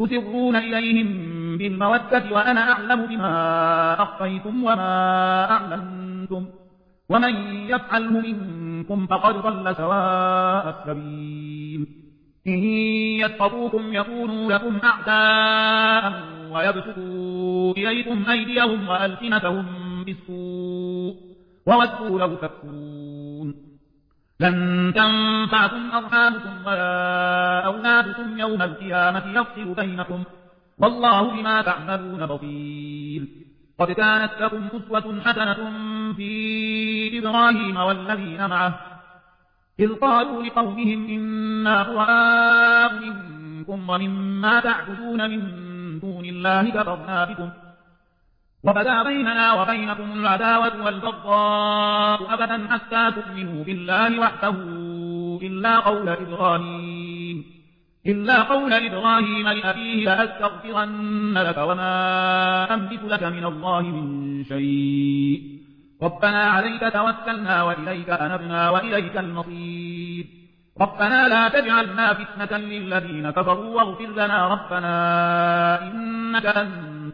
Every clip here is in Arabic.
تسرون إليهم بالمودة وأنا أعلم بما أخفيتم وما أعلنتم. ومن يفعله منكم فقد ضل سواء السبيل. إن يتقوكم يكونوا لكم أعداء ويبسطوا إليكم أيديهم وألسنتهم بالسوء. وودوا لو تكفرون. لن تنفعكم أرحامكم ولا أولادكم يوم القيامة يفصل بينكم. والله بما تعملون بصير. قد كانت لكم أسوة حسنة في إبراهيم والذين معه. إذ قالوا لقومهم إنا براء منكم ومما تعبدون من دون الله كفرنا بكم. وبدأ بيننا وبينكم العداوة والبغضاء أبدا حتى تؤمنوا بالله وحده إلا قول إبراهيم إلا قول إبراهيم لأبيه لأستغفرن لك وما أملك لك من الله من شيء. ربنا عليك توكلنا وإليك أنبنا وإليك المصير. ربنا لا تجعلنا فتنة للذين كفروا واغفر لنا ربنا إنك أنت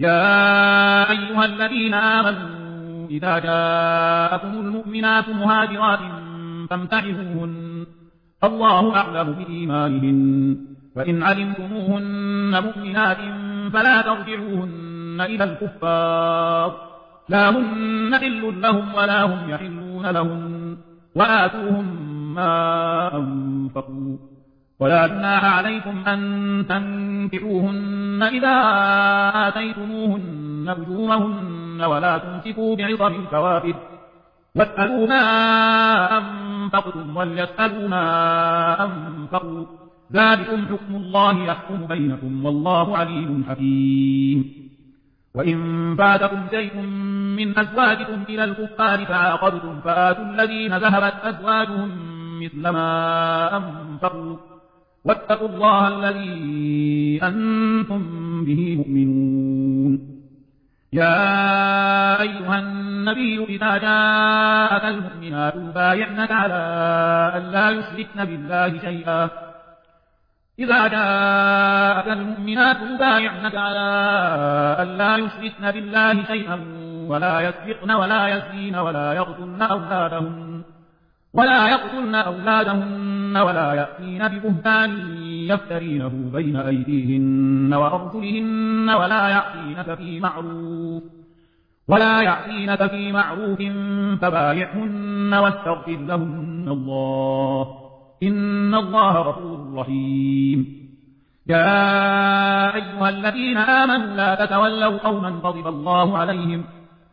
يا أيها الذين آمنوا إذا جاءكم المؤمنات مهاجرات فامتحنوهن الله أعلم بإيمانهن فإن علمتموهن مؤمنات فلا ترجعوهن إلى الكفار لا هن حل لهم ولا هم يحلون لهم وآتوهم ما أنفقوا ولا جناح عليكم أن تنكحوهن إذا آتيتموهن أجورهن ولا تمسكوا بعظم الكوافر. واسألوا ما أنفقتم وليسألوا ما أنفقوا. ذلكم حكم الله يحكم بينكم والله عليم حكيم. وإن فاتكم شيء من أزواجكم إلى الكفار فعاقبتم فآتوا الذين ذهبت أزواجهم مثل ما أنفقوا. واتقوا الله الذي أنتم به مؤمنون. يا أيها النبي إذا جاءك المؤمنات بايعنك على أن لا يشركن بالله شيئا. إذا جاءك المؤمنات بايعنك على أن لا يشركن بالله شيئا ولا يسرقن ولا يزين ولا يقتلن أولادهن ولا يقتلن أولادهن ولا يأتين ببهتان يفترينه بين أيديهن وأرجلهن ولا يعصينك في معروف ولا يعصينك في معروف فبايعهن واستغفر لهن الله إن الله غفور رحيم يا أيها الذين آمنوا لا تتولوا قوما غضب الله عليهم